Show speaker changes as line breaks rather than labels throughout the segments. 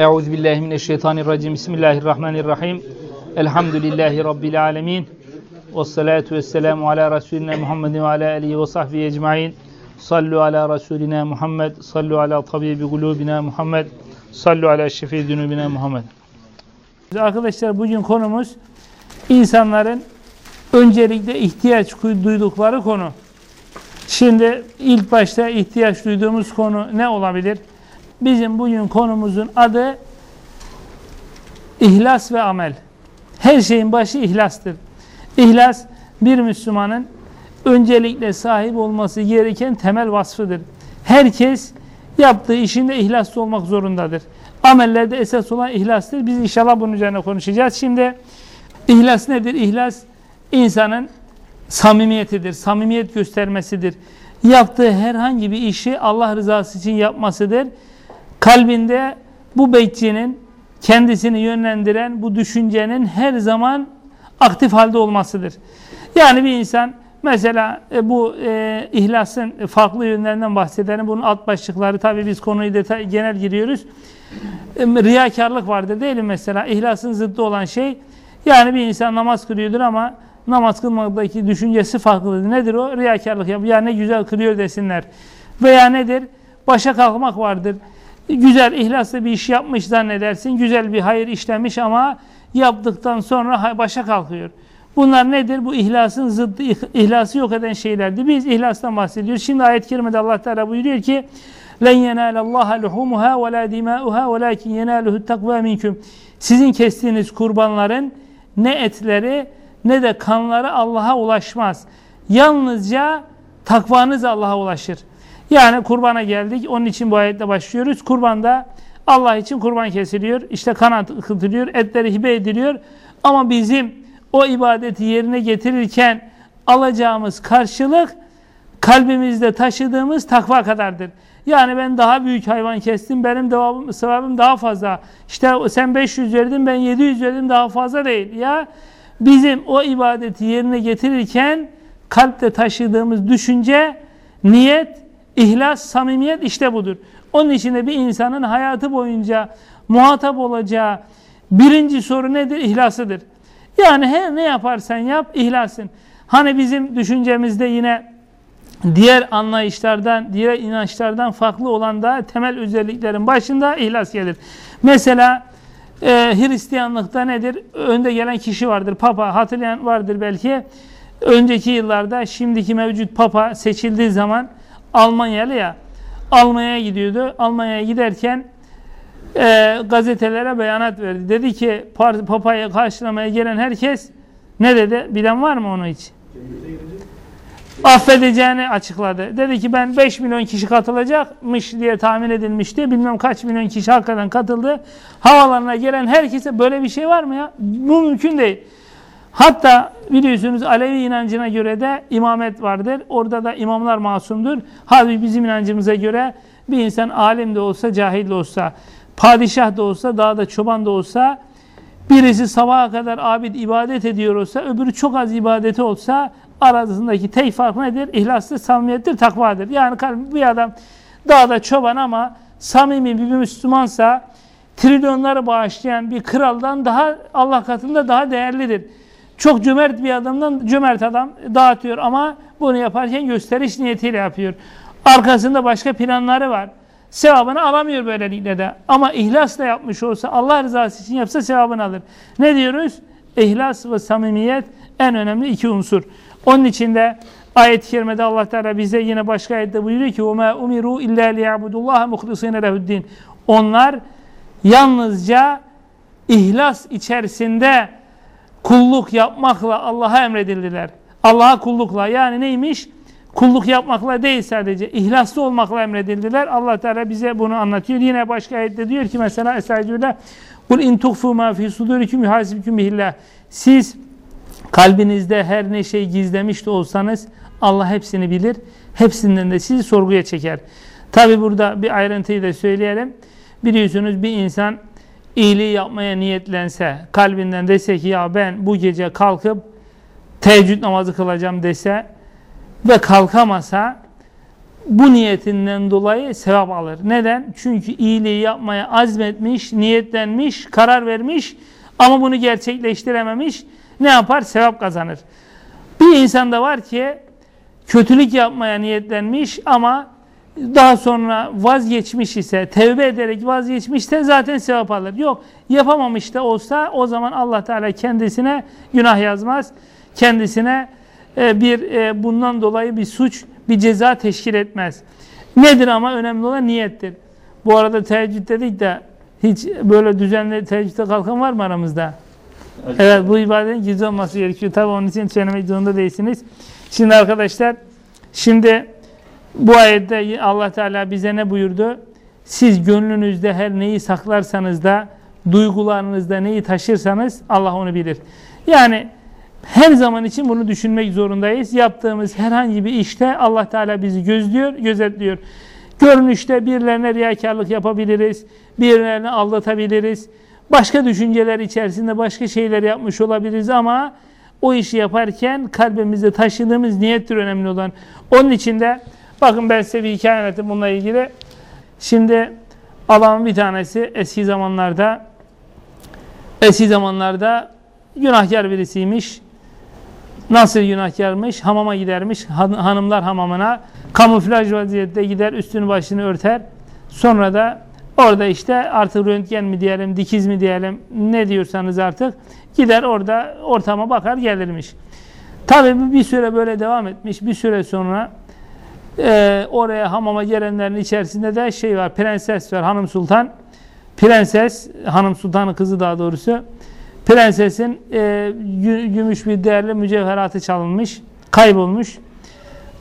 Euzu billahi mineşşeytanirracim. Bismillahirrahmanirrahim. Elhamdülillahi rabbil alamin. Ves salatu vesselamu ala resulina Muhammedin ve ala alihi ve sahbihi ecmaîn. Sallu ala rasulina Muhammed, sallu ala tabibi kulubina Muhammed, sallu ala şefi zunubina Muhammed. Arkadaşlar bugün konumuz insanların öncelikle ihtiyaç duydukları konu. Şimdi ilk başta ihtiyaç duyduğumuz konu ne olabilir? Bizim bugün konumuzun adı ihlas ve amel. Her şeyin başı ihlastır. İhlas bir Müslümanın öncelikle sahip olması gereken temel vasfıdır. Herkes yaptığı işinde ihlaslı olmak zorundadır. Amellerde esas olan ihlastır. Biz inşallah bunun üzerine konuşacağız. Şimdi ihlas nedir? İhlas insanın samimiyetidir. Samimiyet göstermesidir. Yaptığı herhangi bir işi Allah rızası için yapmasıdır. Kalbinde bu bekçinin kendisini yönlendiren bu düşüncenin her zaman aktif halde olmasıdır. Yani bir insan mesela e, bu e, ihlasın farklı yönlerinden bahsedelim. Bunun alt başlıkları tabii biz konuyu detay, genel giriyoruz. E, riyakarlık vardır değil mi mesela? İhlasın zıddı olan şey yani bir insan namaz kılıyordur ama namaz kılmadaki düşüncesi farklıdır. Nedir o? Riyakarlık. Ya ne güzel kılıyor desinler. Veya nedir? Başa kalkmak vardır Güzel, ihlaslı bir iş yapmış zannedersin. Güzel bir hayır işlemiş ama yaptıktan sonra başa kalkıyor. Bunlar nedir? Bu ihlasın zıddı, ihlası yok eden şeylerdi. Biz ihlastan bahsediyoruz. Şimdi ayet-i kerimede Allah Teala buyuruyor ki لَنْ يَنَالَ اللّٰهَ لُحُومُهَا وَلَا دِمَاؤُهَا وَلَاكِنْ يَنَالُهُ التَّقْوَى مِنْكُمْ Sizin kestiğiniz kurbanların ne etleri ne de kanları Allah'a ulaşmaz. Yalnızca takvanız Allah'a ulaşır. Yani kurbana geldik. Onun için bu ayetle başlıyoruz. Kurbanda Allah için kurban kesiliyor. İşte kan akıtılıyor. Etleri hibe ediliyor. Ama bizim o ibadeti yerine getirirken alacağımız karşılık kalbimizde taşıdığımız takva kadardır. Yani ben daha büyük hayvan kestim, benim devamım, sevabım daha fazla. İşte sen 500 verdin, ben 700 verdim daha fazla değil. Ya bizim o ibadeti yerine getirirken kalpte taşıdığımız düşünce, niyet, ihlas, samimiyet işte budur. Onun için de bir insanın hayatı boyunca muhatap olacağı birinci soru nedir? İhlasıdır. Yani her ne yaparsan yap ihlasın. Hani bizim düşüncemizde yine diğer anlayışlardan, diğer inançlardan farklı olan da temel özelliklerin başında ihlas gelir. Mesela e, Hristiyanlıkta nedir? Önde gelen kişi vardır. Papa hatırlayan vardır belki. Önceki yıllarda şimdiki mevcut papa seçildiği zaman Almanyalı ya Almanya'ya gidiyordu. Almanya'ya giderken e, gazetelere beyanat verdi. Dedi ki papayı karşılamaya gelen herkes ne dedi? Bilen var mı onu hiç? Affedeceğini açıkladı. Dedi ki ben 5 milyon kişi katılacakmış diye tahmin edilmişti. Bilmem kaç milyon kişi hakikaten katıldı. Havalarına gelen herkese böyle bir şey var mı ya? Bu mümkün değil. Hatta biliyorsunuz Alevi inancına göre de imamet vardır. Orada da imamlar masumdur. Halbuki bizim inancımıza göre bir insan alim de olsa, cahil de olsa, padişah da olsa, dağda çoban da olsa, birisi sabaha kadar abid ibadet ediyor olsa, öbürü çok az ibadeti olsa, arasındaki tek fark nedir? İhlastır, samimiyettir, takvadır. Yani bir adam dağda çoban ama samimi bir Müslümansa, trilyonları bağışlayan bir kraldan daha Allah katında daha değerlidir. Çok cömert bir adamdan cömert adam dağıtıyor ama bunu yaparken gösteriş niyetiyle yapıyor. Arkasında başka planları var. Sevabını alamıyor böylelikle de. Ama ihlasla yapmış olsa, Allah rızası için yapsa sevabını alır. Ne diyoruz? İhlas ve samimiyet en önemli iki unsur. Onun için de ayet-i kerimede Allah Teala bize yine başka ayette buyuruyor ki وَمَا اُمِرُوا اِلَّا لِيَعْبُدُ اللّٰهَ مُخْلِصِينَ لَهُ Onlar yalnızca ihlas içerisinde kulluk yapmakla Allah'a emredildiler. Allah'a kullukla yani neymiş? Kulluk yapmakla değil sadece ihlaslı olmakla emredildiler. Allah Teala bize bunu anlatıyor. Yine başka ayette diyor ki mesela Estağfirullah Kul in tuhfu ma fi sudurikum yuhasibkum bihillah. Siz kalbinizde her ne şey gizlemiş de olsanız Allah hepsini bilir. Hepsinden de sizi sorguya çeker. Tabi burada bir ayrıntıyı da söyleyelim. Biliyorsunuz bir insan iyiliği yapmaya niyetlense, kalbinden dese ki ya ben bu gece kalkıp teheccüd namazı kılacağım dese ve kalkamasa bu niyetinden dolayı sevap alır. Neden? Çünkü iyiliği yapmaya azmetmiş, niyetlenmiş, karar vermiş ama bunu gerçekleştirememiş. Ne yapar? Sevap kazanır. Bir insan da var ki kötülük yapmaya niyetlenmiş ama daha sonra vazgeçmiş ise, tevbe ederek vazgeçmişse zaten sevap alır. Yok, yapamamış da olsa o zaman Allah Teala kendisine günah yazmaz. Kendisine e, bir e, bundan dolayı bir suç, bir ceza teşkil etmez. Nedir ama önemli olan niyettir. Bu arada teheccüd dedik de hiç böyle düzenli teheccüde kalkan var mı aramızda? Evet, evet bu ibadetin gizli olması gerekiyor. Tabi onun için söylemek zorunda değilsiniz. Şimdi arkadaşlar, şimdi bu ayette Allah Teala bize ne buyurdu? Siz gönlünüzde her neyi saklarsanız da, duygularınızda neyi taşırsanız Allah onu bilir. Yani her zaman için bunu düşünmek zorundayız. Yaptığımız herhangi bir işte Allah Teala bizi gözlüyor, gözetliyor. Görünüşte birilerine riyakarlık yapabiliriz, birilerini aldatabiliriz. Başka düşünceler içerisinde başka şeyler yapmış olabiliriz ama o işi yaparken kalbimizde taşıdığımız niyettir önemli olan. Onun için de bakın ben size bir hikaye anlatayım bununla ilgili. Şimdi adamın bir tanesi eski zamanlarda eski zamanlarda günahkar birisiymiş. Nasıl günahkarmış? Hamama gidermiş. hanımlar hamamına kamuflaj vaziyette gider, üstünü başını örter. Sonra da orada işte artık röntgen mi diyelim, dikiz mi diyelim, ne diyorsanız artık gider orada ortama bakar gelirmiş. Tabii bir süre böyle devam etmiş. Bir süre sonra e, oraya hamama gelenlerin içerisinde de şey var, prenses var, hanım sultan. Prenses, hanım sultanın kızı daha doğrusu. Prensesin e, gümüş bir değerli mücevheratı çalınmış, kaybolmuş.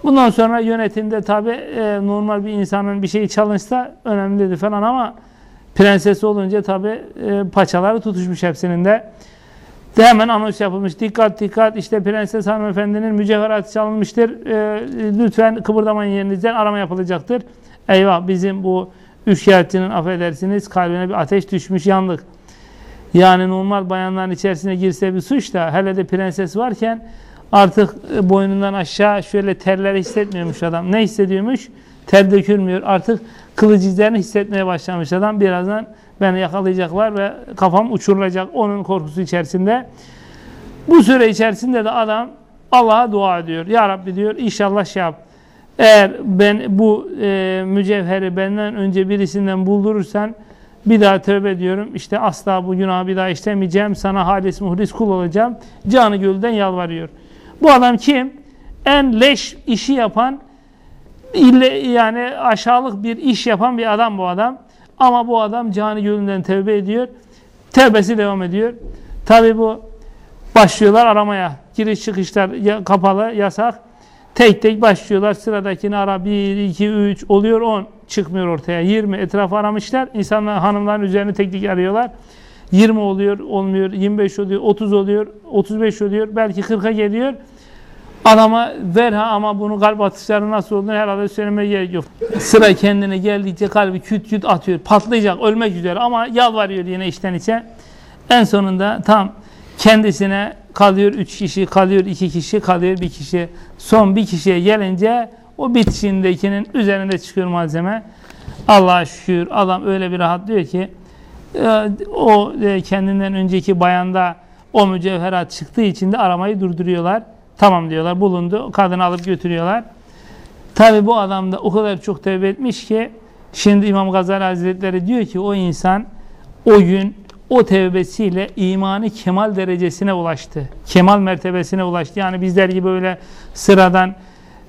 Bundan sonra yönetimde tabi e, normal bir insanın bir şeyi çalınsa önemlidir falan ama prenses olunca tabi e, paçaları tutuşmuş hepsinin de. De. Hemen anons yapılmış. Dikkat dikkat işte prenses hanımefendinin mücevheratı çalınmıştır. E, lütfen kıpırdamayın yerinizden arama yapılacaktır. Eyvah bizim bu üçkağıtçının affedersiniz kalbine bir ateş düşmüş yandık. Yani normal bayanların içerisine girse bir suç da hele de prenses varken artık e, boynundan aşağı şöyle terleri hissetmiyormuş adam. Ne hissediyormuş? Ter dökülmüyor. Artık kılıç izlerini hissetmeye başlamış adam. Birazdan beni yakalayacaklar ve kafam uçurulacak. Onun korkusu içerisinde. Bu süre içerisinde de adam Allah'a dua ediyor. Ya Rabbi diyor inşallah şey yap. Eğer ben bu e, mücevheri benden önce birisinden buldurursan bir daha tövbe ediyorum. İşte asla bu günahı bir daha işlemeyeceğim. Sana halis muhlis kul olacağım. Canı gölden yalvarıyor. Bu adam kim? En leş işi yapan yani aşağılık bir iş yapan bir adam bu adam. Ama bu adam canı gölünden tövbe ediyor. Tevbesi devam ediyor. Tabi bu başlıyorlar aramaya. Giriş çıkışlar kapalı, yasak. Tek tek başlıyorlar. Sıradakini ara 1, 2, 3 oluyor 10 çıkmıyor ortaya. 20 etrafı aramışlar. İnsanlar hanımların üzerini tek tek arıyorlar. 20 oluyor, olmuyor. 25 oluyor, 30 oluyor, 35 oluyor. Belki 40'a geliyor. Adama ver ha ama bunu kalp atışları nasıl olduğunu herhalde söylemeye gerek yok. Sıra kendine geldikçe kalbi küt küt atıyor. Patlayacak, ölmek üzere ama yalvarıyor yine içten içe. En sonunda tam kendisine kalıyor üç kişi, kalıyor iki kişi, kalıyor bir kişi. Son bir kişiye gelince o bitişindekinin üzerinde çıkıyor malzeme. Allah'a şükür adam öyle bir rahat diyor ki e, o e, kendinden önceki bayanda o mücevherat çıktığı için de aramayı durduruyorlar. Tamam diyorlar bulundu. Kadını alıp götürüyorlar. Tabi bu adam da o kadar çok tevbe etmiş ki şimdi İmam Gazali Hazretleri diyor ki o insan o gün o tevbesiyle imanı kemal derecesine ulaştı. Kemal mertebesine ulaştı. Yani bizler gibi böyle sıradan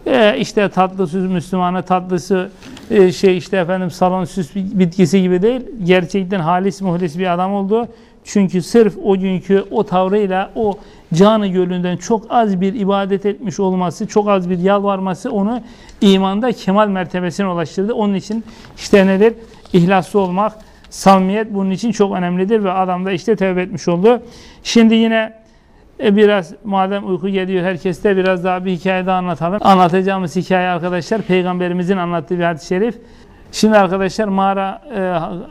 e, işte tatlı süs Müslümanı tatlısı e, şey işte efendim salon süs bitkisi gibi değil. Gerçekten halis muhlis bir adam oldu. Çünkü sırf o günkü o tavrıyla o canı gölünden çok az bir ibadet etmiş olması, çok az bir yalvarması onu imanda kemal mertebesine ulaştırdı. Onun için işte nedir? İhlaslı olmak, samimiyet bunun için çok önemlidir ve adam da işte tevbe etmiş oldu. Şimdi yine e biraz madem uyku geliyor herkeste biraz daha bir hikaye daha anlatalım. Anlatacağımız hikaye arkadaşlar peygamberimizin anlattığı bir hadis-i şerif. Şimdi arkadaşlar mağara e,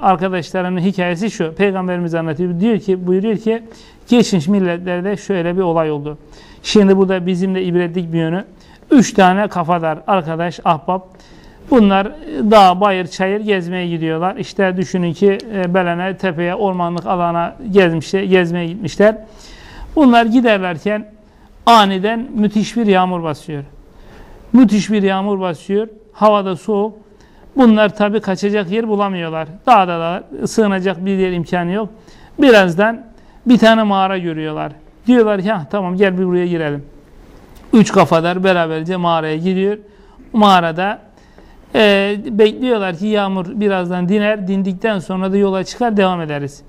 arkadaşlarının hikayesi şu. Peygamberimiz anlatıyor. Diyor ki buyuruyor ki geçmiş milletlerde şöyle bir olay oldu. Şimdi bu da bizim de ibretlik bir yönü. Üç tane kafadar arkadaş, ahbap Bunlar dağ, bayır, çayır gezmeye gidiyorlar. İşte düşünün ki e, Belene, tepeye, ormanlık alana gezmişler, gezmeye gitmişler. Bunlar giderlerken aniden müthiş bir yağmur basıyor. Müthiş bir yağmur basıyor. Havada soğuk. Bunlar tabi kaçacak yer bulamıyorlar. Dağda da sığınacak bir yer imkanı yok. Birazdan bir tane mağara görüyorlar. Diyorlar ki tamam gel bir buraya girelim. Üç kafadar beraberce mağaraya gidiyor. Mağarada e, bekliyorlar ki yağmur birazdan diner. Dindikten sonra da yola çıkar devam ederiz.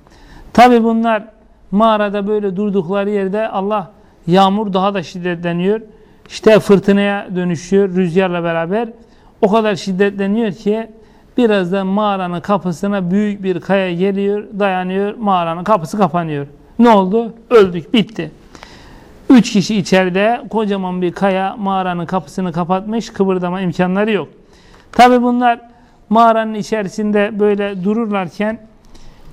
Tabi bunlar mağarada böyle durdukları yerde Allah yağmur daha da şiddetleniyor. İşte fırtınaya dönüşüyor rüzgarla beraber. O kadar şiddetleniyor ki birazdan mağaranın kapısına büyük bir kaya geliyor, dayanıyor, mağaranın kapısı kapanıyor. Ne oldu? Öldük, bitti. Üç kişi içeride kocaman bir kaya mağaranın kapısını kapatmış, kıvırdama imkanları yok. Tabi bunlar mağaranın içerisinde böyle dururlarken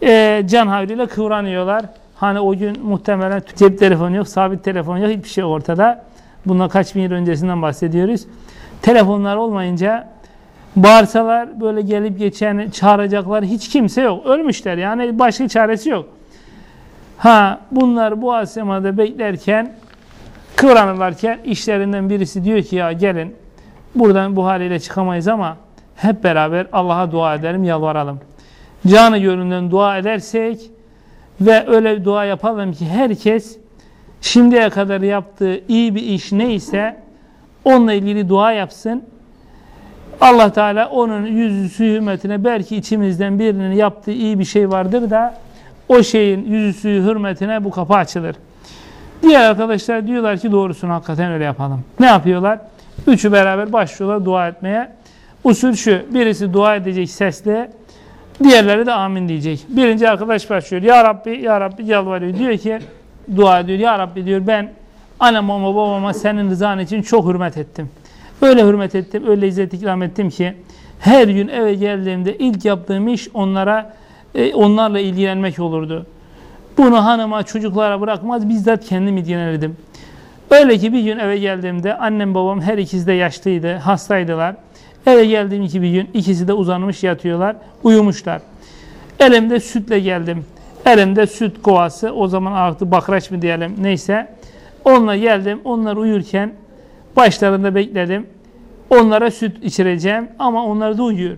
e, can havliyle kıvranıyorlar. Hani o gün muhtemelen cep telefonu yok, sabit telefon yok, hiçbir şey ortada. Bundan kaç bin yıl öncesinden bahsediyoruz. Telefonlar olmayınca bağırsalar böyle gelip geçen çağıracaklar hiç kimse yok. Ölmüşler yani başka çaresi yok. Ha bunlar bu asemada beklerken kıvranırlarken işlerinden birisi diyor ki ya gelin buradan bu haliyle çıkamayız ama hep beraber Allah'a dua edelim, yalvaralım. Canı gönlünden dua edersek ve öyle dua yapalım ki herkes şimdiye kadar yaptığı iyi bir iş neyse onunla ilgili dua yapsın. Allah Teala onun yüzüsü hürmetine belki içimizden birinin yaptığı iyi bir şey vardır da o şeyin yüzüsü hürmetine bu kapı açılır. Diğer arkadaşlar diyorlar ki doğrusunu hakikaten öyle yapalım. Ne yapıyorlar? Üçü beraber başlıyorlar dua etmeye. Usul şu, birisi dua edecek sesle, diğerleri de amin diyecek. Birinci arkadaş başlıyor. Ya Rabbi, Ya Rabbi yalvarıyor. Diyor ki, dua ediyor. Ya Rabbi diyor ben anamama babama senin rızan için çok hürmet ettim. Öyle hürmet ettim, öyle izzet ikram ettim ki her gün eve geldiğimde ilk yaptığım iş onlara e, onlarla ilgilenmek olurdu. Bunu hanıma, çocuklara bırakmaz, bizzat kendim ilgilenirdim. Öyle ki bir gün eve geldiğimde annem babam her ikisi de yaşlıydı, hastaydılar. Eve geldiğim iki bir gün ikisi de uzanmış yatıyorlar, uyumuşlar. Elimde sütle geldim. Elimde süt kovası, o zaman artık bakraç mı diyelim neyse. Onunla geldim, onlar uyurken başlarında bekledim. Onlara süt içireceğim ama onlar da uyuyor.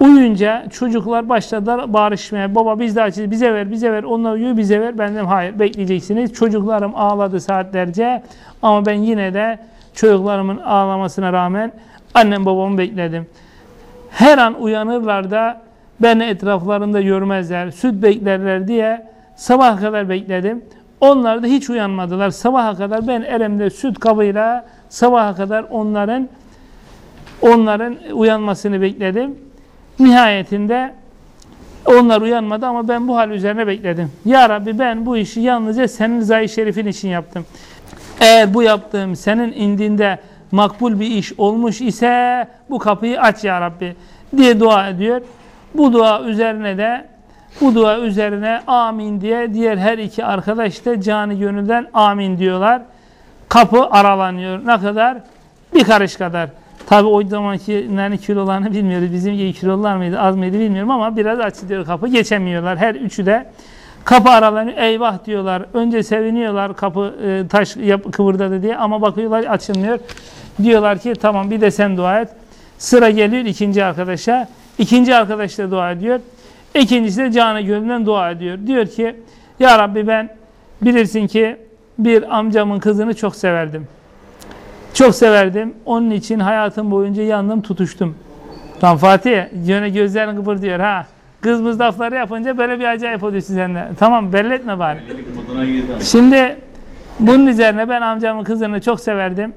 Uyuyunca çocuklar başladılar bağırışmaya. Baba biz de açız, bize ver, bize ver. Onlar uyuyor, bize ver. Ben dedim hayır bekleyeceksiniz. Çocuklarım ağladı saatlerce ama ben yine de çocuklarımın ağlamasına rağmen annem babamı bekledim. Her an uyanırlar da beni etraflarında görmezler, süt beklerler diye sabah kadar bekledim. Onlar da hiç uyanmadılar. Sabaha kadar ben elimde süt kabıyla sabaha kadar onların onların uyanmasını bekledim. Nihayetinde onlar uyanmadı ama ben bu hal üzerine bekledim. Ya Rabbi ben bu işi yalnızca senin rızayı şerifin için yaptım. Eğer bu yaptığım senin indinde makbul bir iş olmuş ise bu kapıyı aç ya Rabbi diye dua ediyor. Bu dua üzerine de bu dua üzerine amin diye diğer her iki arkadaş da canı gönülden amin diyorlar. Kapı aralanıyor. Ne kadar? Bir karış kadar. Tabi o zamanki yani kilolarını bilmiyoruz. Bizim gibi kilolar mıydı az mıydı bilmiyorum ama biraz açılıyor kapı. Geçemiyorlar. Her üçü de kapı aralanıyor. Eyvah diyorlar. Önce seviniyorlar kapı e, taş yap, kıvırdadı diye ama bakıyorlar açılmıyor. Diyorlar ki tamam bir de sen dua et. Sıra geliyor ikinci arkadaşa. İkinci arkadaş da dua ediyor. İkincisi de canı gönlünden dua ediyor. Diyor ki Ya Rabbi ben bilirsin ki bir amcamın kızını çok severdim. Çok severdim. Onun için hayatım boyunca yandım tutuştum. Tam Fatih yöne gözlerin kıpırdıyor ha. Kız mızdafları yapınca böyle bir acayip oluyorsun sen de. Tamam belli etme bari. Şimdi bunun üzerine ben amcamın kızını çok severdim.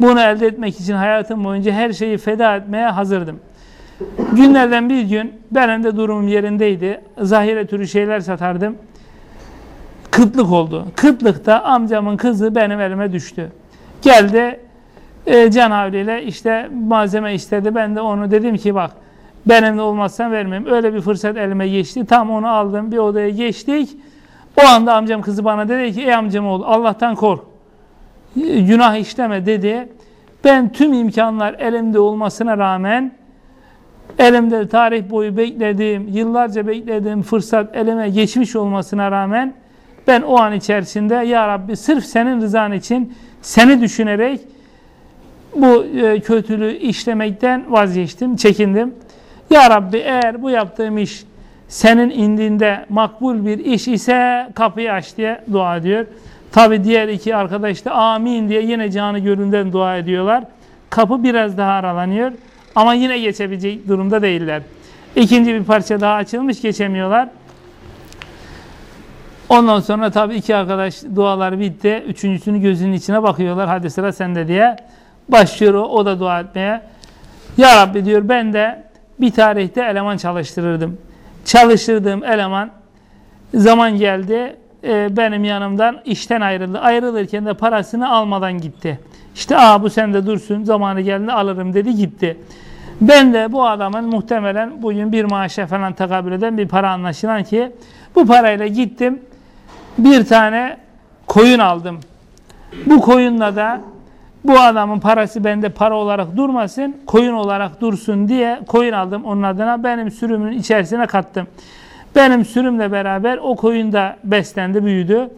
Bunu elde etmek için hayatım boyunca her şeyi feda etmeye hazırdım. Günlerden bir gün benim de durumum yerindeydi. Zahire türü şeyler satardım. Kıtlık oldu. Kıtlıkta amcamın kızı benim elime düştü. Geldi e, can havliyle işte malzeme istedi. Ben de onu dedim ki bak benimle olmazsan vermem. Öyle bir fırsat elime geçti. Tam onu aldım bir odaya geçtik. O anda amcam kızı bana dedi ki ey amcam oğlu Allah'tan kork. Günah işleme dedi. Ben tüm imkanlar elimde olmasına rağmen Elimde tarih boyu beklediğim, yıllarca beklediğim fırsat elime geçmiş olmasına rağmen ben o an içerisinde Ya Rabbi sırf senin rızan için seni düşünerek bu e, kötülüğü işlemekten vazgeçtim, çekindim. Ya Rabbi eğer bu yaptığım iş senin indinde makbul bir iş ise kapıyı aç diye dua ediyor. Tabi diğer iki arkadaş da amin diye yine canı gönülden dua ediyorlar. Kapı biraz daha aralanıyor ama yine geçebilecek durumda değiller. İkinci bir parça daha açılmış geçemiyorlar. Ondan sonra tabi iki arkadaş dualar bitti. Üçüncüsünü gözünün içine bakıyorlar. Hadi sıra sende diye. Başlıyor o, o da dua etmeye. Ya Rabbi diyor ben de bir tarihte eleman çalıştırırdım. Çalıştırdığım eleman zaman geldi e, benim yanımdan işten ayrıldı. Ayrılırken de parasını almadan gitti. İşte aa bu sende dursun zamanı geldi alırım dedi gitti. Ben de bu adamın muhtemelen bugün bir maaşa falan tekabül eden bir para anlaşılan ki bu parayla gittim bir tane koyun aldım. Bu koyunla da bu adamın parası bende para olarak durmasın, koyun olarak dursun diye koyun aldım onun adına. Benim sürümün içerisine kattım. Benim sürümle beraber o koyun da beslendi, büyüdü.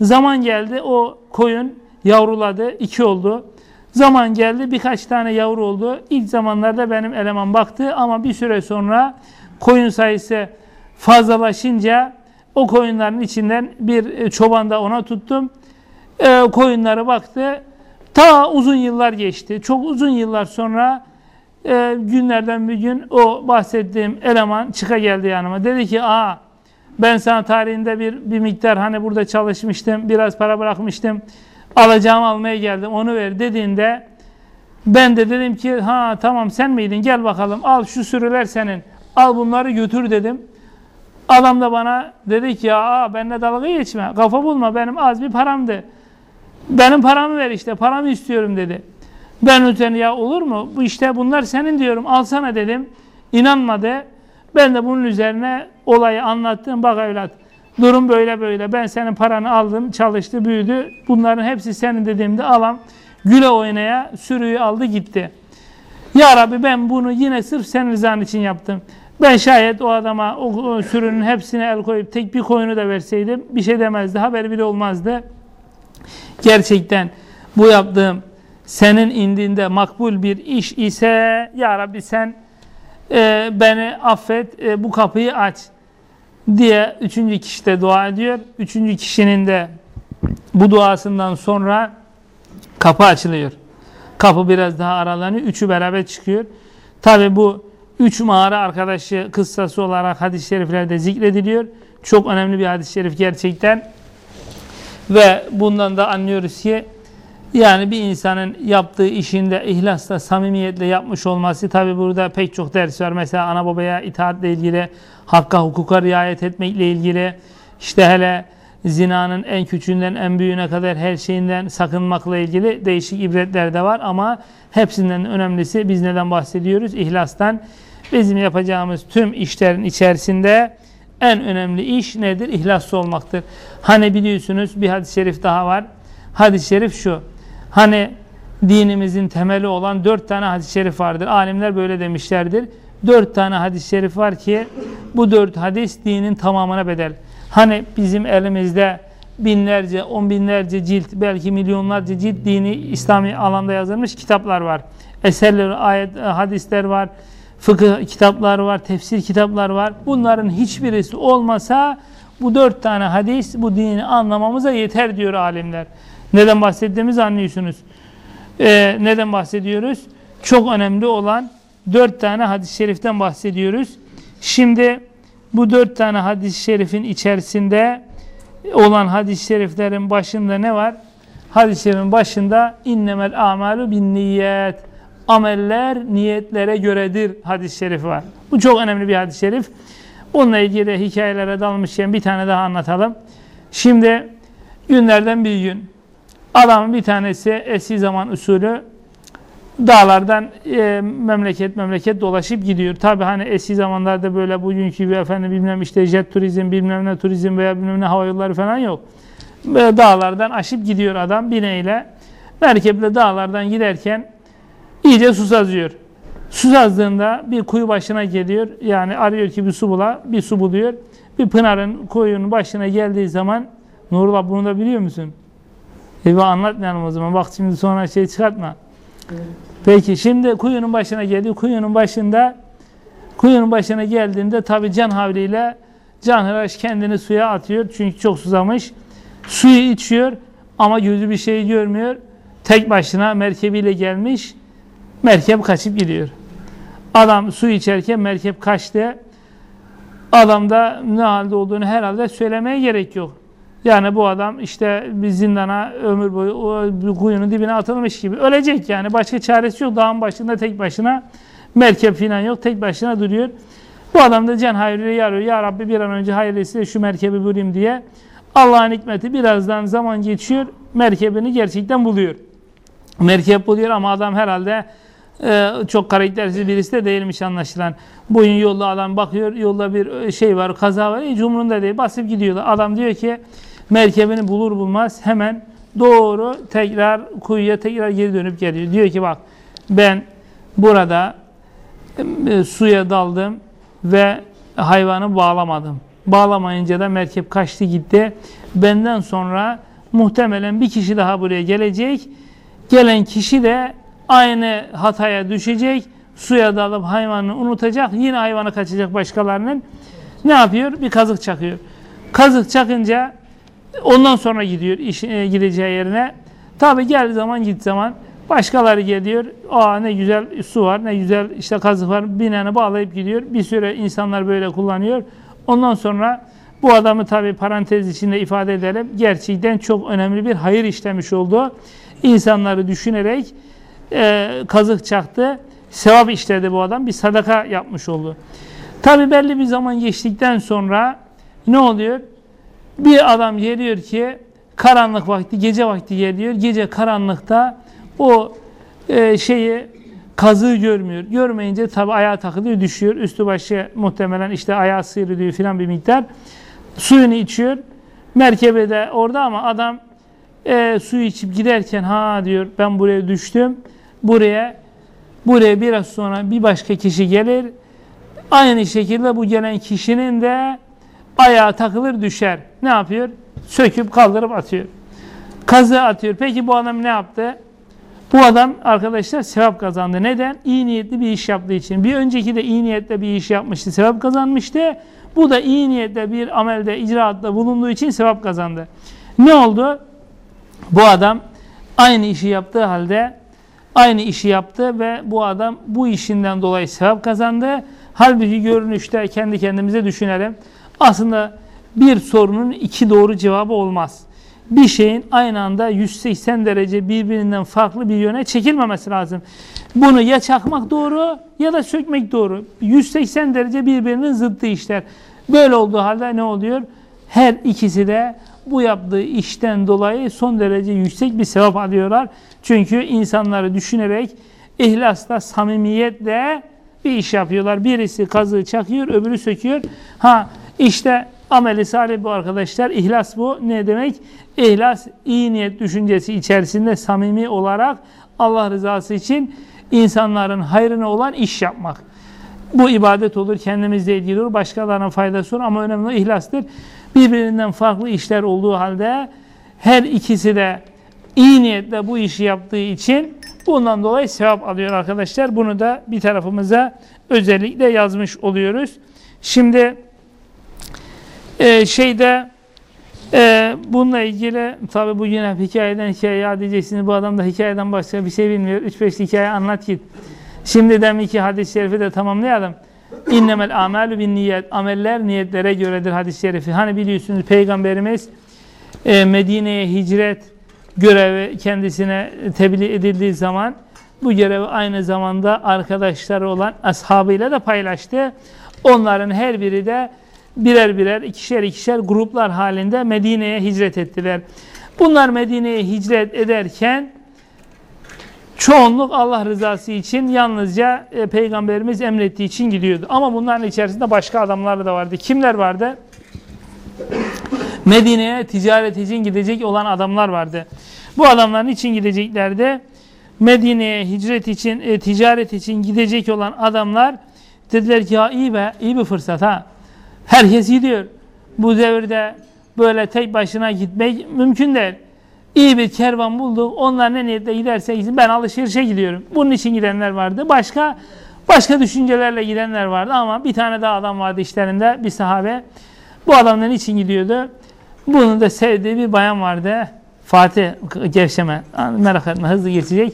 Zaman geldi o koyun yavruladı, iki oldu. Zaman geldi birkaç tane yavru oldu. İlk zamanlarda benim eleman baktı ama bir süre sonra koyun sayısı fazlalaşınca o koyunların içinden bir çoban da ona tuttum. E, koyunları baktı. Ta uzun yıllar geçti. Çok uzun yıllar sonra e, günlerden bir gün o bahsettiğim eleman çıka geldi yanıma. Dedi ki aa ben sana tarihinde bir, bir miktar hani burada çalışmıştım. Biraz para bırakmıştım. Alacağımı almaya geldim. Onu ver dediğinde ben de dedim ki ha tamam sen miydin gel bakalım al şu sürüler senin. Al bunları götür dedim. Adam da bana dedi ki ya benimle dalga geçme. Kafa bulma benim az bir paramdı. Benim paramı ver işte paramı istiyorum dedi. Ben üzerine ya olur mu? İşte bunlar senin diyorum alsana dedim. İnanmadı. Ben de bunun üzerine olayı anlattım. Bak evlat durum böyle böyle. Ben senin paranı aldım çalıştı büyüdü. Bunların hepsi senin dediğimde alam güle oynaya sürüyü aldı gitti. Ya Rabbi ben bunu yine sırf senin rızan için yaptım. Ben şayet o adama o, o sürünün hepsine el koyup tek bir koyunu da verseydim bir şey demezdi. Haber bile olmazdı. Gerçekten bu yaptığım senin indinde makbul bir iş ise Ya Rabbi sen e, beni affet e, bu kapıyı aç diye üçüncü kişi de dua ediyor. Üçüncü kişinin de bu duasından sonra kapı açılıyor. Kapı biraz daha aralanıyor. Üçü beraber çıkıyor. Tabi bu üç mağara arkadaşı kıssası olarak hadis-i şeriflerde zikrediliyor. Çok önemli bir hadis-i şerif gerçekten. Ve bundan da anlıyoruz ki yani bir insanın yaptığı işinde ihlasla, samimiyetle yapmış olması tabi burada pek çok ders var. Mesela ana babaya itaatle ilgili, hakka, hukuka riayet etmekle ilgili, işte hele zinanın en küçüğünden en büyüğüne kadar her şeyinden sakınmakla ilgili değişik ibretler de var. Ama hepsinden önemlisi biz neden bahsediyoruz? İhlastan. Bizim yapacağımız tüm işlerin içerisinde en önemli iş nedir? İhlaslı olmaktır. Hani biliyorsunuz bir hadis-i şerif daha var. Hadis-i şerif şu. Hani dinimizin temeli olan dört tane hadis-i şerif vardır. Alimler böyle demişlerdir. Dört tane hadis-i şerif var ki bu dört hadis dinin tamamına bedel. Hani bizim elimizde binlerce, on binlerce cilt, belki milyonlarca cilt dini İslami alanda yazılmış kitaplar var. Eserler, ayet, hadisler var fıkıh kitapları var, tefsir kitapları var. Bunların hiçbirisi olmasa bu dört tane hadis bu dini anlamamıza yeter diyor alimler. Neden bahsettiğimizi anlıyorsunuz. Ee, neden bahsediyoruz? Çok önemli olan dört tane hadis-i şeriften bahsediyoruz. Şimdi bu dört tane hadis-i şerifin içerisinde olan hadis-i şeriflerin başında ne var? Hadis-i şerifin başında innemel amalu bin niyet ameller niyetlere göredir hadis-i şerifi var. Bu çok önemli bir hadis-i şerif. Onunla ilgili hikayelere dalmışken bir tane daha anlatalım. Şimdi günlerden bir gün adamın bir tanesi eski zaman usulü dağlardan e, memleket memleket dolaşıp gidiyor. Tabi hani eski zamanlarda böyle bugünkü gibi efendim bilmem işte jet turizm bilmem ne turizm veya bilmem ne hava yolları falan yok. Böyle dağlardan aşıp gidiyor adam bineyle. Merkeple dağlardan giderken İyice susazıyor. Susazdığında bir kuyu başına geliyor. Yani arıyor ki bir su bula, bir su buluyor. Bir pınarın kuyunun başına geldiği zaman Nurullah bunu da biliyor musun? E anlatmayalım o zaman. Bak şimdi sonra şey çıkartma. Peki şimdi kuyunun başına geliyor. Kuyunun başında kuyunun başına geldiğinde tabi can havliyle can hıraş kendini suya atıyor. Çünkü çok susamış. Suyu içiyor ama gözü bir şey görmüyor. Tek başına merkebiyle gelmiş. Merkep kaçıp gidiyor. Adam su içerken merkep kaçtı. Adamda ne halde olduğunu herhalde söylemeye gerek yok. Yani bu adam işte bir zindana ömür boyu o kuyunun dibine atılmış gibi. Ölecek yani. Başka çaresi yok. Dağın başında tek başına merkep falan yok. Tek başına duruyor. Bu adam da can hayrıyla yarıyor. Ya Rabbi bir an önce hayırlısıyla şu merkebi bulayım diye. Allah'ın hikmeti birazdan zaman geçiyor. Merkebini gerçekten buluyor. Merkep buluyor ama adam herhalde e, çok karaktersiz birisi de değilmiş anlaşılan. Boyun yolda adam bakıyor. Yolda bir şey var, kaza var. Hiç umurunda değil. Basıp gidiyorlar. Adam diyor ki merkebini bulur bulmaz hemen doğru tekrar kuyuya tekrar geri dönüp geliyor. Diyor ki bak ben burada e, suya daldım ve hayvanı bağlamadım. Bağlamayınca da merkep kaçtı gitti. Benden sonra muhtemelen bir kişi daha buraya gelecek. Gelen kişi de aynı hataya düşecek. Suya dalıp hayvanı unutacak. Yine hayvanı kaçacak başkalarının. Ne yapıyor? Bir kazık çakıyor. Kazık çakınca ondan sonra gidiyor iş, e, gideceği yerine. Tabi gel zaman git zaman başkaları geliyor. Aa ne güzel su var, ne güzel işte kazık var. Binanı bağlayıp gidiyor. Bir süre insanlar böyle kullanıyor. Ondan sonra bu adamı tabi parantez içinde ifade edelim. Gerçekten çok önemli bir hayır işlemiş oldu. İnsanları düşünerek e, kazık çaktı. Sevap işledi bu adam. Bir sadaka yapmış oldu. Tabi belli bir zaman geçtikten sonra ne oluyor? Bir adam geliyor ki karanlık vakti, gece vakti geliyor. Gece karanlıkta o e, şeyi kazığı görmüyor. Görmeyince tabi ayağa takılıyor, düşüyor. Üstü başı muhtemelen işte ayağı sıyrılıyor filan bir miktar. Suyunu içiyor. Merkebede orada ama adam e, suyu içip giderken ha diyor ben buraya düştüm. Buraya buraya biraz sonra bir başka kişi gelir. Aynı şekilde bu gelen kişinin de ayağı takılır düşer. Ne yapıyor? Söküp kaldırıp atıyor. Kazı atıyor. Peki bu adam ne yaptı? Bu adam arkadaşlar sevap kazandı. Neden? İyi niyetli bir iş yaptığı için. Bir önceki de iyi niyetle bir iş yapmıştı. Sevap kazanmıştı. Bu da iyi niyetle bir amelde, icraatta bulunduğu için sevap kazandı. Ne oldu? Bu adam aynı işi yaptığı halde aynı işi yaptı ve bu adam bu işinden dolayı sevap kazandı. Halbuki görünüşte kendi kendimize düşünelim. Aslında bir sorunun iki doğru cevabı olmaz. Bir şeyin aynı anda 180 derece birbirinden farklı bir yöne çekilmemesi lazım. Bunu ya çakmak doğru ya da sökmek doğru. 180 derece birbirinin zıttı işler. Böyle olduğu halde ne oluyor? Her ikisi de bu yaptığı işten dolayı son derece yüksek bir sevap alıyorlar. Çünkü insanları düşünerek ihlasla, samimiyetle bir iş yapıyorlar. Birisi kazığı çakıyor, öbürü söküyor. Ha işte ameli salih bu arkadaşlar. İhlas bu. Ne demek? İhlas iyi niyet düşüncesi içerisinde samimi olarak Allah rızası için insanların hayrına olan iş yapmak. Bu ibadet olur, kendimizle ilgili olur, başkalarına faydası olur ama önemli ihlastır. Birbirinden farklı işler olduğu halde her ikisi de iyi niyetle bu işi yaptığı için bundan dolayı sevap alıyor arkadaşlar. Bunu da bir tarafımıza özellikle yazmış oluyoruz. Şimdi e, şeyde e, bununla ilgili tabi bu yine hikayeden hikaye ya diyeceksiniz bu adam da hikayeden başka bir şey bilmiyor. 3-5 hikaye anlat git. Şimdi demek ki hadis-i şerifi de tamamlayalım. İnnemel amelü bin niyet. Ameller niyetlere göredir hadis-i şerifi. Hani biliyorsunuz Peygamberimiz e, Medine'ye hicret görevi kendisine tebliğ edildiği zaman bu görevi aynı zamanda arkadaşları olan ashabıyla da paylaştı. Onların her biri de birer birer, ikişer ikişer gruplar halinde Medine'ye hicret ettiler. Bunlar Medine'ye hicret ederken çoğunluk Allah rızası için yalnızca e, Peygamberimiz emrettiği için gidiyordu. Ama bunların içerisinde başka adamlar da vardı. Kimler vardı? Medine'ye ticaret için gidecek olan adamlar vardı. Bu adamların için gideceklerdi. Medine'ye hicret için, e, ticaret için gidecek olan adamlar dediler ki ya iyi be, iyi bir fırsat ha. Herkes gidiyor. Bu devirde böyle tek başına gitmek mümkün değil. İyi bir kervan bulduk. Onlar ne niyetle giderse gitsin. Ben alışverişe gidiyorum. Bunun için gidenler vardı. Başka başka düşüncelerle gidenler vardı ama bir tane daha adam vardı işlerinde. Bir sahabe. Bu adamların için gidiyordu. Bunun da sevdiği bir bayan vardı. Fatih gevşeme. Merak etme hızlı geçecek.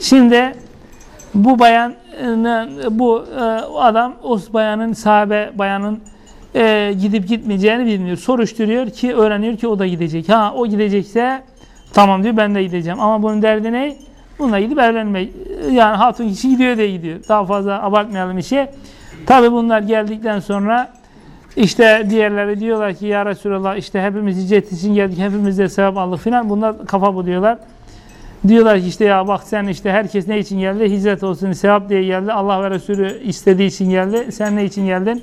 Şimdi bu bayan bu e, adam o bayanın sahabe bayanın e, gidip gitmeyeceğini bilmiyor. Soruşturuyor ki öğreniyor ki o da gidecek. Ha o gidecekse tamam diyor ben de gideceğim. Ama bunun derdi ne? Bununla gidip evlenmek. Yani hatun kişi gidiyor diye gidiyor. Daha fazla abartmayalım işi. Tabi bunlar geldikten sonra işte diğerleri diyorlar ki ya Resulallah işte hepimiz hicret için geldik. Hepimiz de sevap aldık filan. Bunlar kafa buluyorlar. Diyorlar ki işte ya bak sen işte herkes ne için geldi? Hicret olsun, sevap diye geldi. Allah ve Resulü istediği için geldi. Sen ne için geldin?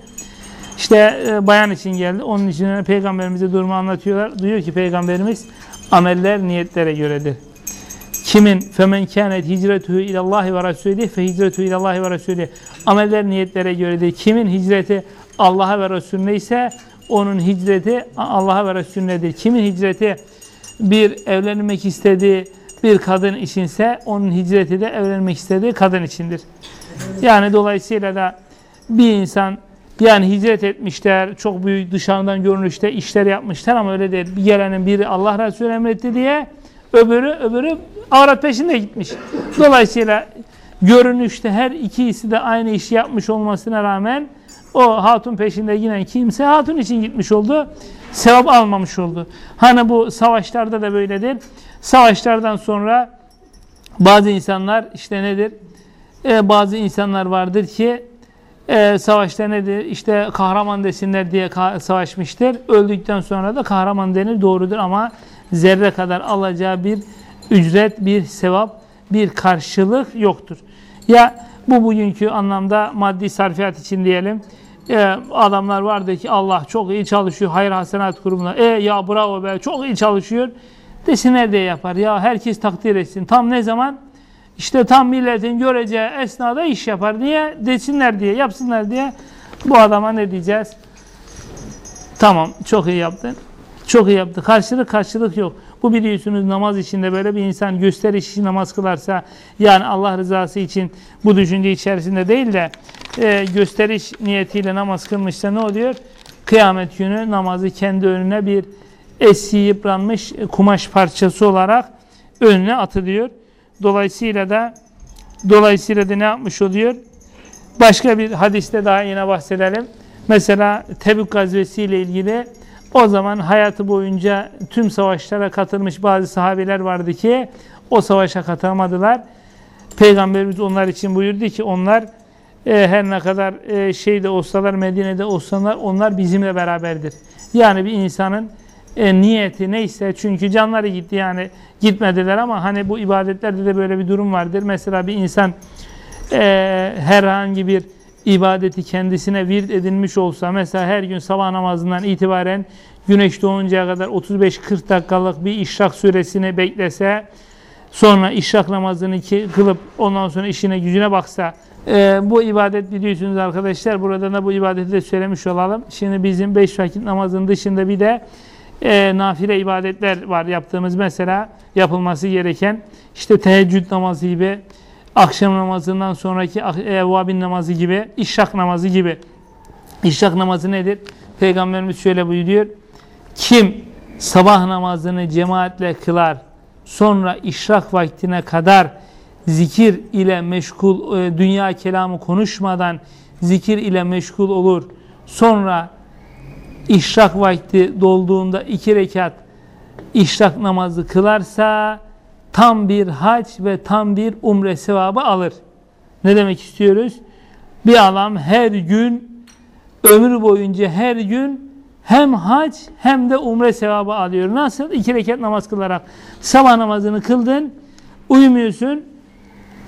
İşte e, bayan için geldi. Onun için peygamberimize durumu anlatıyorlar. Diyor ki peygamberimiz ameller niyetlere göredir. Kimin femen kânet hicretuhu ilallahi ve rasulih fe hicretuhu ilallahi ve rasulih. Ameller niyetlere göredir. Kimin hicreti Allah'a ve Resulüne ise onun hicreti Allah'a ve Resulünedir. Kimin hicreti bir evlenmek istediği bir kadın içinse onun hicreti de evlenmek istediği kadın içindir. Yani dolayısıyla da bir insan yani hicret etmişler, çok büyük dışarıdan görünüşte işler yapmışlar ama öyle değil. Bir gelenin biri Allah Resulü emretti diye öbürü öbürü avrat peşinde gitmiş. Dolayısıyla görünüşte her ikisi de aynı işi yapmış olmasına rağmen o hatun peşinde giden kimse hatun için gitmiş oldu. Sevap almamış oldu. Hani bu savaşlarda da böyledir. Savaşlardan sonra bazı insanlar işte nedir? Ee, bazı insanlar vardır ki e, savaşta nedir? İşte kahraman desinler diye savaşmıştır. Öldükten sonra da kahraman denir doğrudur ama zerre kadar alacağı bir ücret, bir sevap, bir karşılık yoktur. Ya bu bugünkü anlamda maddi sarfiyat için diyelim. E, adamlar vardı ki Allah çok iyi çalışıyor hayır hasenat kurumuna. E ya bravo be çok iyi çalışıyor. Desinler diye yapar. Ya herkes takdir etsin. Tam ne zaman? İşte tam milletin göreceği esnada iş yapar. Niye? Desinler diye, yapsınlar diye. Bu adama ne diyeceğiz? Tamam, çok iyi yaptın. Çok iyi yaptı. Karşılık karşılık yok. Bu biliyorsunuz namaz içinde böyle bir insan gösteriş için namaz kılarsa yani Allah rızası için bu düşünce içerisinde değil de e, gösteriş niyetiyle namaz kılmışsa ne oluyor? Kıyamet günü namazı kendi önüne bir eski yıpranmış kumaş parçası olarak önüne atılıyor. Dolayısıyla da dolayısıyla da ne yapmış oluyor? Başka bir hadiste daha yine bahsedelim. Mesela Tebük gazvesi ile ilgili o zaman hayatı boyunca tüm savaşlara katılmış bazı sahabeler vardı ki o savaşa katılmadılar. Peygamberimiz onlar için buyurdu ki onlar e, her ne kadar e, şeyde olsalar Medine'de olsalar onlar bizimle beraberdir. Yani bir insanın e, niyeti neyse çünkü canları gitti yani gitmediler ama hani bu ibadetlerde de böyle bir durum vardır. Mesela bir insan e, herhangi bir ibadeti kendisine virt edilmiş olsa mesela her gün sabah namazından itibaren güneş doğuncaya kadar 35-40 dakikalık bir işrak süresini beklese sonra işrak namazını kılıp ondan sonra işine gücüne baksa e, bu ibadet biliyorsunuz arkadaşlar burada da bu ibadeti de söylemiş olalım. Şimdi bizim 5 vakit namazın dışında bir de e, nafile ibadetler var. Yaptığımız mesela yapılması gereken işte teheccüd namazı gibi akşam namazından sonraki evvabin namazı gibi işrak namazı gibi. İşrak namazı nedir? Peygamberimiz şöyle buyuruyor. Kim sabah namazını cemaatle kılar sonra işrak vaktine kadar zikir ile meşgul e, dünya kelamı konuşmadan zikir ile meşgul olur sonra işrak vakti dolduğunda iki rekat işrak namazı kılarsa tam bir hac ve tam bir umre sevabı alır. Ne demek istiyoruz? Bir adam her gün ömür boyunca her gün hem hac hem de umre sevabı alıyor. Nasıl? İki rekat namaz kılarak. Sabah namazını kıldın, uyumuyorsun,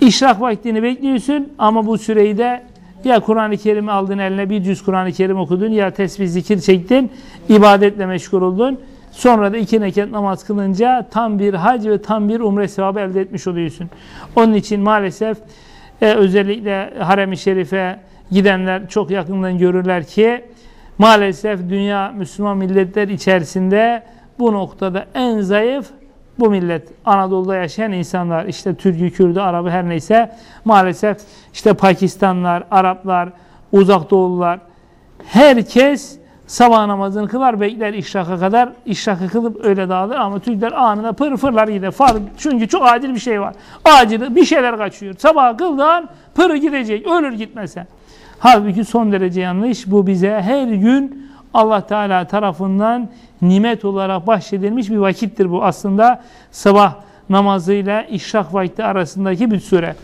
işrak vaktini bekliyorsun ama bu süreyi de ya Kur'an-ı Kerim'i aldın eline bir cüz Kur'an-ı Kerim okudun ya tesbih zikir çektin, ibadetle meşgul oldun. Sonra da iki rekat namaz kılınca tam bir hac ve tam bir umre sevabı elde etmiş oluyorsun. Onun için maalesef e, özellikle Harem-i Şerif'e gidenler çok yakından görürler ki maalesef dünya Müslüman milletler içerisinde bu noktada en zayıf bu millet Anadolu'da yaşayan insanlar işte Türk'ü, Kürdü, Arabı her neyse maalesef işte Pakistanlar, Araplar, Uzak Doğulular herkes sabah namazını kılar bekler işraka kadar işrakı kılıp öyle dağılır ama Türkler anında pır fırlar gider. Far, çünkü çok acil bir şey var. Acil bir şeyler kaçıyor. Sabah kıldan pır gidecek ölür gitmese. Halbuki son derece yanlış. Bu bize her gün Allah Teala tarafından nimet olarak bahşedilmiş bir vakittir bu. Aslında sabah namazıyla işrak vakti arasındaki bir süre.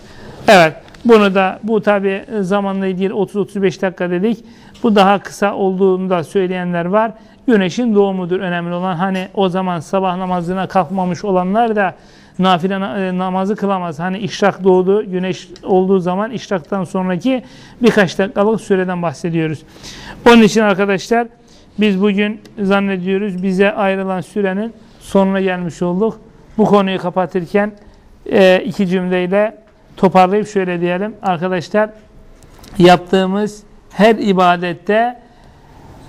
Evet. Bunu da bu tabi zamanla ilgili 30-35 dakika dedik. Bu daha kısa olduğunu da söyleyenler var. Güneşin doğumudur önemli olan. Hani o zaman sabah namazına kalkmamış olanlar da nafile e, namazı kılamaz. Hani işrak doğdu, güneş olduğu zaman işraktan sonraki birkaç dakikalık süreden bahsediyoruz. Onun için arkadaşlar biz bugün zannediyoruz bize ayrılan sürenin sonuna gelmiş olduk. Bu konuyu kapatırken e, iki cümleyle toparlayıp şöyle diyelim. Arkadaşlar yaptığımız her ibadette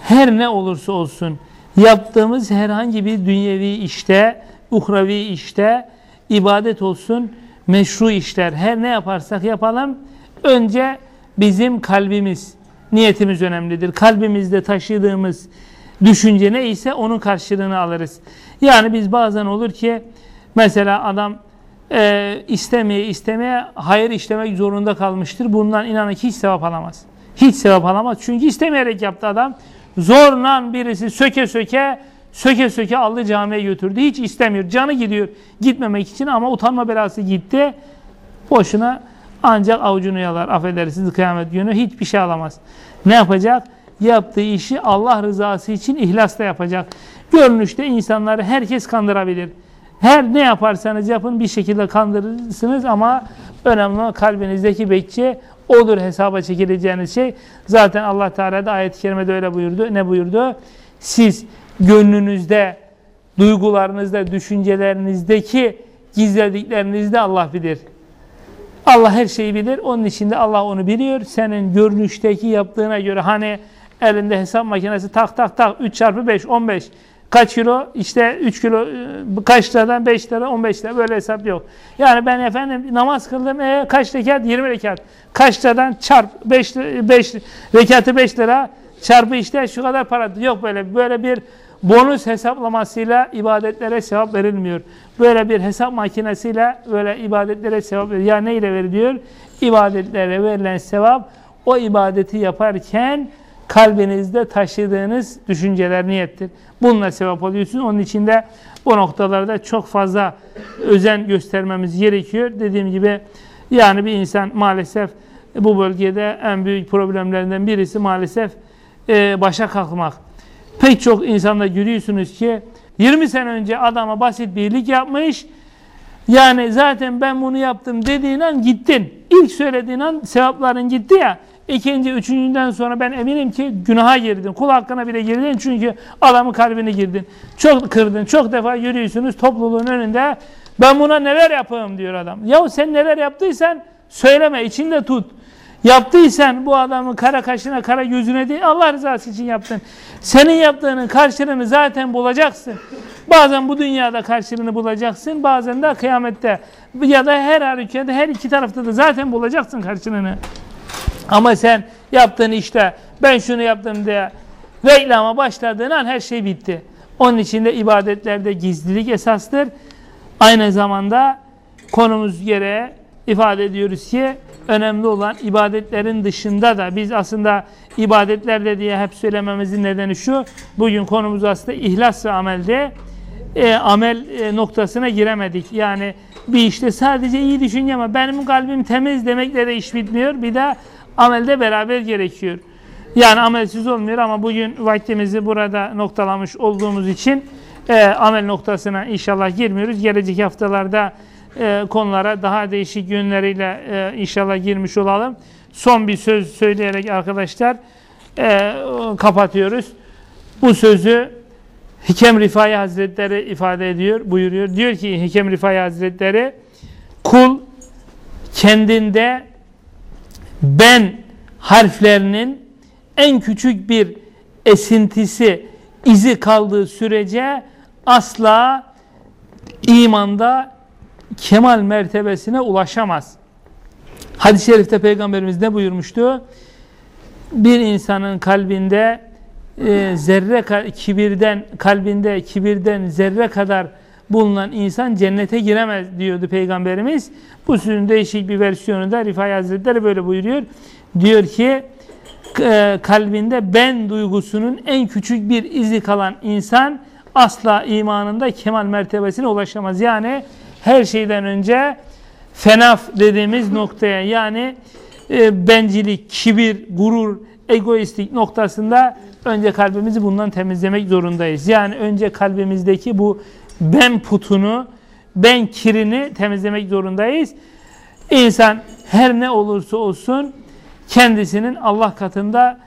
her ne olursa olsun yaptığımız herhangi bir dünyevi işte, uhravi işte ibadet olsun, meşru işler her ne yaparsak yapalım önce bizim kalbimiz, niyetimiz önemlidir. Kalbimizde taşıdığımız düşünce neyse onun karşılığını alırız. Yani biz bazen olur ki mesela adam e, istemeye istemeye hayır işlemek zorunda kalmıştır. Bundan inanın ki hiç sevap alamaz. Hiç sevap alamaz. Çünkü istemeyerek yaptı adam. Zorla birisi söke söke söke söke aldı camiye götürdü. Hiç istemiyor. Canı gidiyor gitmemek için ama utanma belası gitti. Boşuna ancak avucunu yalar. Affedersiniz kıyamet günü hiçbir şey alamaz. Ne yapacak? Yaptığı işi Allah rızası için ihlasla yapacak. Görünüşte insanları herkes kandırabilir. Her ne yaparsanız yapın bir şekilde kandırırsınız ama önemli kalbinizdeki bekçi odur hesaba çekileceğiniz şey. Zaten Allah Teala da ayet-i kerimede öyle buyurdu. Ne buyurdu? Siz gönlünüzde, duygularınızda, düşüncelerinizdeki gizlediklerinizde Allah bilir. Allah her şeyi bilir. Onun içinde Allah onu biliyor. Senin görünüşteki yaptığına göre hani elinde hesap makinesi tak tak tak 3 çarpı 5 15 kaç kilo işte 3 kilo e, kaç liradan 5 lira 15 lira böyle hesap yok. Yani ben efendim namaz kıldım e, kaç rekat 20 rekat kaç liradan çarp 5 5 rekatı 5 lira çarpı işte şu kadar para yok böyle böyle bir bonus hesaplamasıyla ibadetlere sevap verilmiyor. Böyle bir hesap makinesiyle böyle ibadetlere sevap veriliyor. Ya ne ile veriliyor? İbadetlere verilen sevap o ibadeti yaparken kalbinizde taşıdığınız düşünceler niyettir. Bununla sevap alıyorsunuz. Onun için de bu noktalarda çok fazla özen göstermemiz gerekiyor. Dediğim gibi yani bir insan maalesef bu bölgede en büyük problemlerinden birisi maalesef e, başa kalkmak. Pek çok insanda görüyorsunuz ki 20 sene önce adama basit bir iyilik yapmış. Yani zaten ben bunu yaptım dediğin an gittin. İlk söylediğin an sevapların gitti ya. İkinci, üçüncüden sonra ben eminim ki günaha girdin. Kul hakkına bile girdin çünkü adamın kalbine girdin. Çok kırdın. Çok defa yürüyorsunuz topluluğun önünde. Ben buna neler yapayım diyor adam. Yahu sen neler yaptıysan söyleme, içinde tut. Yaptıysan bu adamın kara kaşına, kara gözüne değil Allah rızası için yaptın. Senin yaptığının karşılığını zaten bulacaksın. Bazen bu dünyada karşılığını bulacaksın, bazen de kıyamette ya da her halükarda her iki tarafta da zaten bulacaksın karşılığını. Ama sen yaptığın işte ben şunu yaptım diye reklama başladığın an her şey bitti. Onun için de ibadetlerde gizlilik esastır. Aynı zamanda konumuz gereği ifade ediyoruz ki önemli olan ibadetlerin dışında da biz aslında ibadetlerde diye hep söylememizin nedeni şu. Bugün konumuz aslında ihlas ve amelde e, amel e, noktasına giremedik. Yani bir işte sadece iyi düşünce ama benim kalbim temiz demekle de iş bitmiyor. Bir de amelde beraber gerekiyor. Yani amelsiz olmuyor ama bugün vaktimizi burada noktalamış olduğumuz için e, amel noktasına inşallah girmiyoruz. Gelecek haftalarda e, konulara daha değişik yönleriyle e, inşallah girmiş olalım. Son bir söz söyleyerek arkadaşlar e, kapatıyoruz. Bu sözü Hikem Rifai Hazretleri ifade ediyor, buyuruyor. Diyor ki Hikem Rifai Hazretleri kul kendinde ben harflerinin en küçük bir esintisi, izi kaldığı sürece asla imanda kemal mertebesine ulaşamaz. Hadis-i şerifte Peygamberimiz ne buyurmuştu? Bir insanın kalbinde e, zerre kibirden kalbinde kibirden zerre kadar bulunan insan cennete giremez diyordu Peygamberimiz. Bu sözün değişik bir versiyonu da Rifai Hazretleri böyle buyuruyor. Diyor ki e, kalbinde ben duygusunun en küçük bir izi kalan insan asla imanında kemal mertebesine ulaşamaz. Yani her şeyden önce fenaf dediğimiz noktaya yani e, bencilik, kibir, gurur, egoistlik noktasında önce kalbimizi bundan temizlemek zorundayız. Yani önce kalbimizdeki bu ben putunu, ben kirini temizlemek zorundayız. İnsan her ne olursa olsun kendisinin Allah katında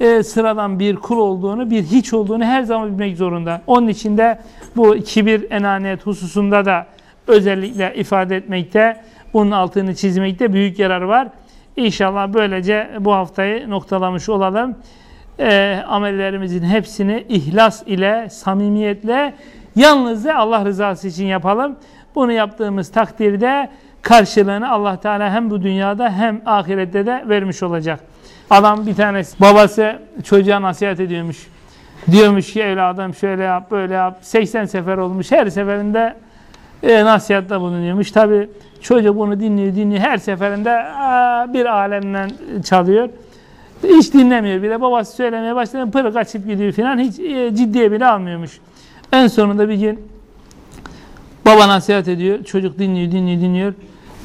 e, sıradan bir kul olduğunu, bir hiç olduğunu her zaman bilmek zorunda. Onun için de bu kibir, enaniyet hususunda da özellikle ifade etmekte, bunun altını çizmekte büyük yarar var. İnşallah böylece bu haftayı noktalamış olalım. E, amellerimizin hepsini ihlas ile, samimiyetle, yalnızca Allah rızası için yapalım. Bunu yaptığımız takdirde karşılığını Allah Teala hem bu dünyada hem ahirette de vermiş olacak. Adam bir tanesi babası çocuğa nasihat ediyormuş. Diyormuş ki evladım şöyle yap böyle yap. 80 sefer olmuş. Her seferinde e, nasihatta bulunuyormuş. Tabi çocuk bunu dinliyor dinliyor. Her seferinde aa, bir alemden çalıyor. Hiç dinlemiyor bile. Babası söylemeye başladı. Pırık açıp gidiyor falan. Hiç e, ciddiye bile almıyormuş. En sonunda bir gün baba nasihat ediyor. Çocuk dinliyor dinliyor dinliyor.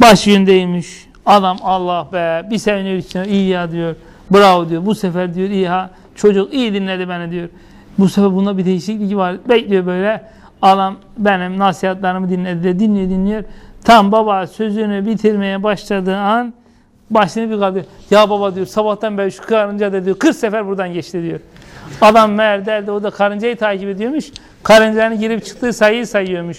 Baş yöndeymiş. Adam Allah be bir seviniyor içine iyi ya diyor. Bravo diyor. Bu sefer diyor iyi ha. Çocuk iyi dinledi beni diyor. Bu sefer bunda bir değişiklik var. Bekliyor böyle. Adam benim nasihatlarımı dinledi de dinliyor dinliyor. Tam baba sözünü bitirmeye başladığı an başını bir kaldırıyor. Ya baba diyor sabahtan beri şu karınca da diyor 40 sefer buradan geçti diyor. Adam meğer derdi o da karıncayı takip ediyormuş. Karıncanın girip çıktığı sayıyı sayıyormuş.